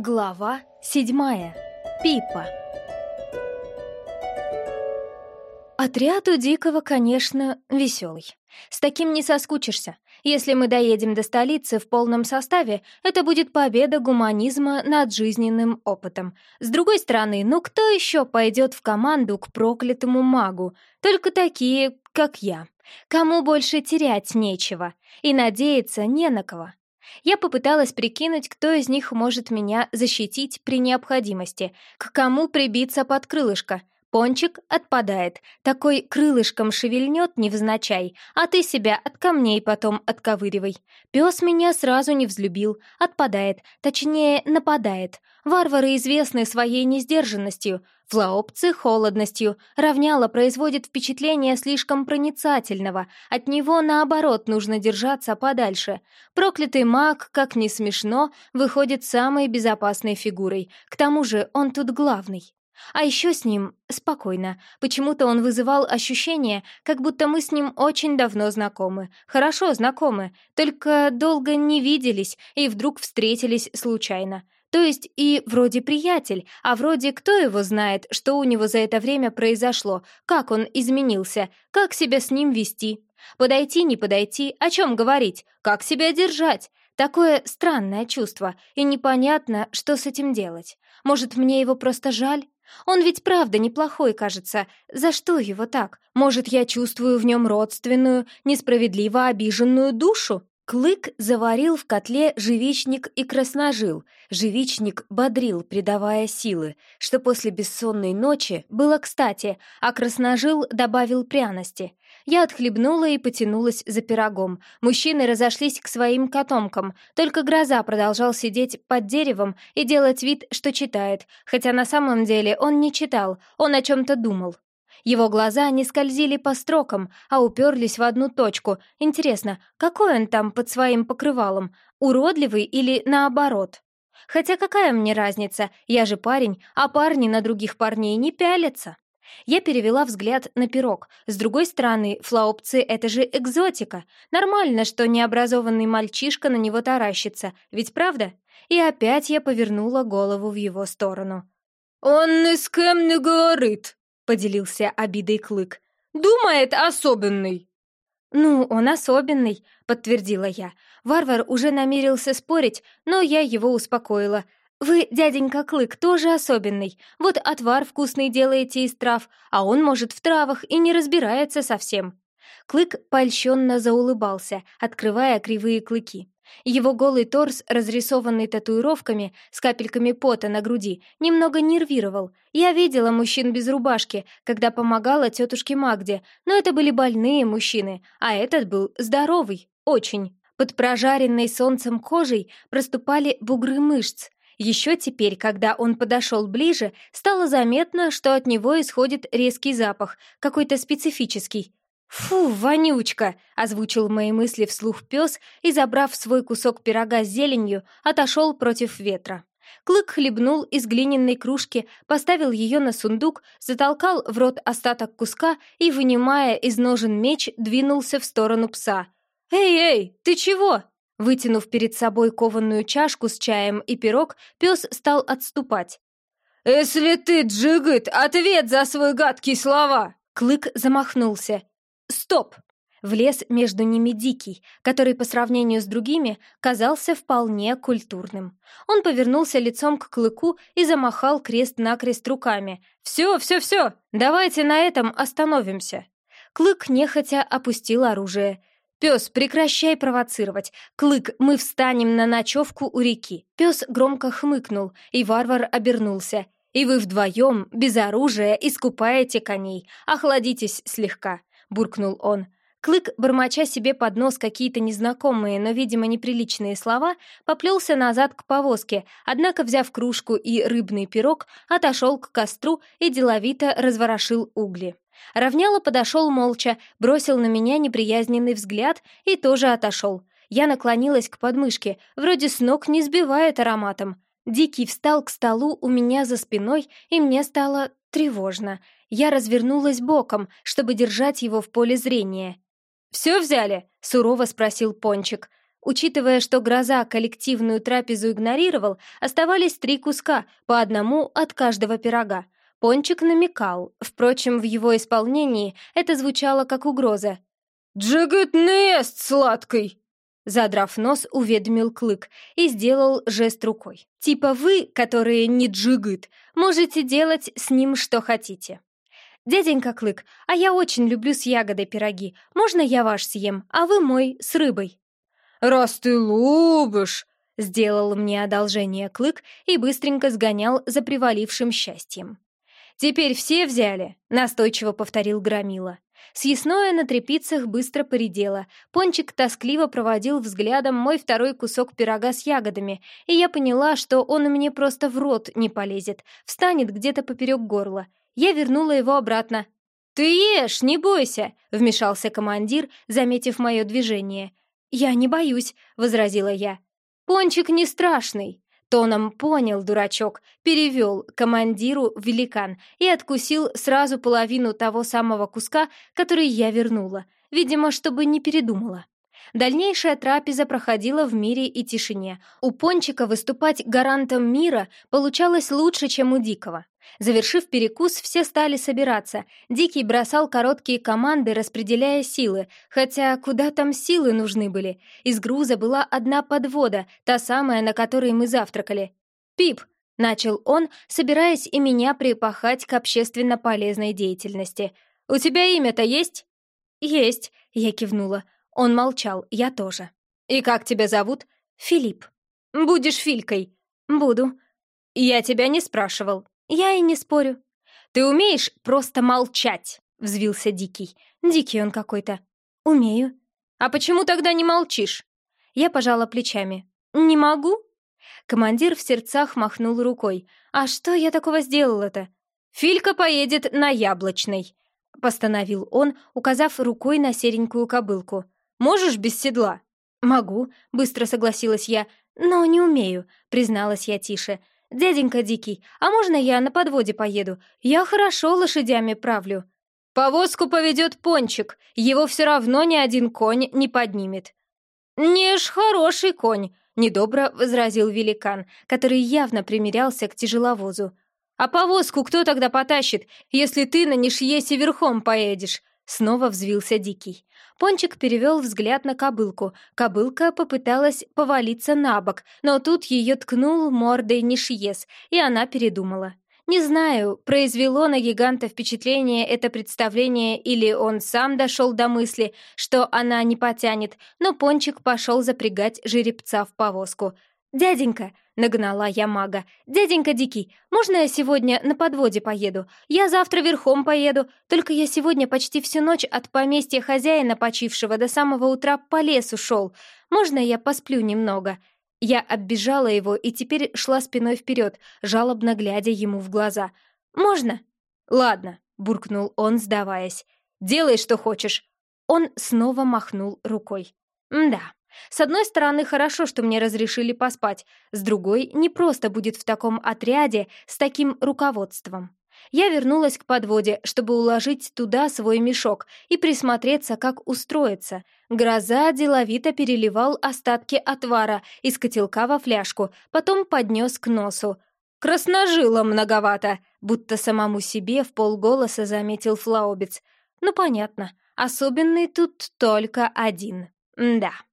Глава седьмая. Пипа. Отряд у Дикого, конечно, веселый. С таким не соскучишься. Если мы доедем до столицы в полном составе, это будет победа гуманизма над жизненным опытом. С другой стороны, ну кто еще пойдет в команду к проклятому магу? Только такие, как я. Кому больше терять нечего. И надеяться не на кого. Я попыталась прикинуть, кто из них может меня защитить при необходимости, к кому прибиться под крылышко. Пончик отпадает, такой крылышком шевельнет невзначай, а ты себя от камней потом отковыривай. Пес меня сразу не взлюбил, отпадает, точнее, нападает. Варвары известны своей несдержанностью, Флаопцы — холодностью, равняло производит впечатление слишком проницательного, от него, наоборот, нужно держаться подальше. Проклятый маг, как ни смешно, выходит самой безопасной фигурой, к тому же он тут главный. А еще с ним спокойно. Почему-то он вызывал ощущение, как будто мы с ним очень давно знакомы. Хорошо знакомы, только долго не виделись и вдруг встретились случайно. То есть и вроде приятель, а вроде кто его знает, что у него за это время произошло, как он изменился, как себя с ним вести. Подойти, не подойти, о чем говорить, как себя держать. Такое странное чувство, и непонятно, что с этим делать. Может, мне его просто жаль? Он ведь правда неплохой, кажется. За что его так? Может, я чувствую в нем родственную, несправедливо обиженную душу? Клык заварил в котле живичник и красножил. Живичник бодрил, придавая силы, что после бессонной ночи было кстати, а красножил добавил пряности. Я отхлебнула и потянулась за пирогом. Мужчины разошлись к своим котомкам, только гроза продолжал сидеть под деревом и делать вид, что читает, хотя на самом деле он не читал, он о чем-то думал. Его глаза не скользили по строкам, а уперлись в одну точку. Интересно, какой он там под своим покрывалом? Уродливый или наоборот? Хотя какая мне разница? Я же парень, а парни на других парней не пялятся. Я перевела взгляд на пирог. С другой стороны, флаопцы — это же экзотика. Нормально, что необразованный мальчишка на него таращится. Ведь правда? И опять я повернула голову в его сторону. «Он ни с кем не говорит», поделился обидой Клык. «Думает особенный!» «Ну, он особенный», — подтвердила я. Варвар уже намерился спорить, но я его успокоила. «Вы, дяденька Клык, тоже особенный. Вот отвар вкусный делаете из трав, а он, может, в травах и не разбирается совсем». Клык польщенно заулыбался, открывая кривые клыки. Его голый торс, разрисованный татуировками с капельками пота на груди, немного нервировал. Я видела мужчин без рубашки, когда помогала тетушке Магде, но это были больные мужчины, а этот был здоровый, очень. Под прожаренной солнцем кожей проступали бугры мышц. Еще теперь, когда он подошел ближе, стало заметно, что от него исходит резкий запах, какой-то специфический, «Фу, вонючка!» — озвучил мои мысли вслух пес и, забрав свой кусок пирога с зеленью, отошел против ветра. Клык хлебнул из глиняной кружки, поставил ее на сундук, затолкал в рот остаток куска и, вынимая из ножен меч, двинулся в сторону пса. «Эй-эй, ты чего?» Вытянув перед собой кованую чашку с чаем и пирог, пес стал отступать. «Если ты, Джигит, ответ за свой гадкий слова!» Клык замахнулся. Стоп! Влез между ними Дикий, который по сравнению с другими казался вполне культурным. Он повернулся лицом к клыку и замахал крест-накрест руками. «Все, все, все! Давайте на этом остановимся!» Клык нехотя опустил оружие. «Пес, прекращай провоцировать! Клык, мы встанем на ночевку у реки!» Пес громко хмыкнул, и варвар обернулся. «И вы вдвоем, без оружия, искупаете коней. Охладитесь слегка!» — буркнул он. Клык, бормоча себе под нос какие-то незнакомые, но, видимо, неприличные слова, поплелся назад к повозке, однако, взяв кружку и рыбный пирог, отошел к костру и деловито разворошил угли. Равняло подошел молча, бросил на меня неприязненный взгляд и тоже отошел. Я наклонилась к подмышке, вроде с ног не сбивает ароматом. Дикий встал к столу у меня за спиной, и мне стало тревожно. Я развернулась боком, чтобы держать его в поле зрения. «Все взяли?» — сурово спросил Пончик. Учитывая, что гроза коллективную трапезу игнорировал, оставались три куска, по одному от каждого пирога. Пончик намекал, впрочем, в его исполнении это звучало как угроза. «Джигит не ест сладкий!» Задрав нос, уведомил Клык и сделал жест рукой. Типа вы, которые не джигыт, можете делать с ним что хотите. «Дяденька Клык, а я очень люблю с ягодой пироги. Можно я ваш съем, а вы мой с рыбой?» «Раз ты любишь!» Сделал мне одолжение Клык и быстренько сгонял за привалившим счастьем. «Теперь все взяли?» — настойчиво повторил Громила. Съестное на трепицах быстро поредело. Пончик тоскливо проводил взглядом мой второй кусок пирога с ягодами, и я поняла, что он мне просто в рот не полезет, встанет где-то поперек горла. Я вернула его обратно. «Ты ешь, не бойся!» — вмешался командир, заметив мое движение. «Я не боюсь», — возразила я. «Пончик не страшный». Тоном понял, дурачок, перевел командиру великан и откусил сразу половину того самого куска, который я вернула, видимо, чтобы не передумала. Дальнейшая трапеза проходила в мире и тишине. У Пончика выступать гарантом мира получалось лучше, чем у Дикого. Завершив перекус, все стали собираться. Дикий бросал короткие команды, распределяя силы, хотя куда там силы нужны были? Из груза была одна подвода, та самая, на которой мы завтракали. «Пип!» — начал он, собираясь и меня припахать к общественно полезной деятельности. «У тебя имя-то есть?» «Есть», — я кивнула. Он молчал, я тоже. «И как тебя зовут?» «Филипп». «Будешь Филькой?» «Буду». «Я тебя не спрашивал». «Я и не спорю». «Ты умеешь просто молчать?» — взвился Дикий. «Дикий он какой-то». «Умею». «А почему тогда не молчишь?» Я пожала плечами. «Не могу?» Командир в сердцах махнул рукой. «А что я такого сделала-то?» «Филька поедет на Яблочной», — постановил он, указав рукой на серенькую кобылку. Можешь без седла?» «Могу», — быстро согласилась я, «но не умею», — призналась я тише. «Дяденька Дикий, а можно я на подводе поеду? Я хорошо лошадями правлю». «Повозку поведет пончик, его все равно ни один конь не поднимет». «Не ж хороший конь», — недобро возразил великан, который явно примирялся к тяжеловозу. «А повозку кто тогда потащит, если ты на Нишьесе верхом поедешь?» Снова взвился Дикий. Пончик перевел взгляд на кобылку. Кобылка попыталась повалиться на бок, но тут ее ткнул мордой Нишьес, и она передумала. Не знаю, произвело на гиганта впечатление это представление или он сам дошел до мысли, что она не потянет, но Пончик пошел запрягать жеребца в повозку. «Дяденька!» — нагнала я мага. «Дяденька Дикий, можно я сегодня на подводе поеду? Я завтра верхом поеду, только я сегодня почти всю ночь от поместья хозяина почившего до самого утра по лесу шел. Можно я посплю немного?» Я оббежала его и теперь шла спиной вперед, жалобно глядя ему в глаза. «Можно?» «Ладно», — буркнул он, сдаваясь. «Делай, что хочешь». Он снова махнул рукой. «Да, с одной стороны, хорошо, что мне разрешили поспать, с другой, не просто будет в таком отряде с таким руководством. Я вернулась к подводе, чтобы уложить туда свой мешок и присмотреться, как устроиться. Гроза деловито переливал остатки отвара из котелка во фляжку, потом поднес к носу. «Красножило многовато», будто самому себе в полголоса заметил Флаубец. «Ну, понятно, особенный тут только один. Да».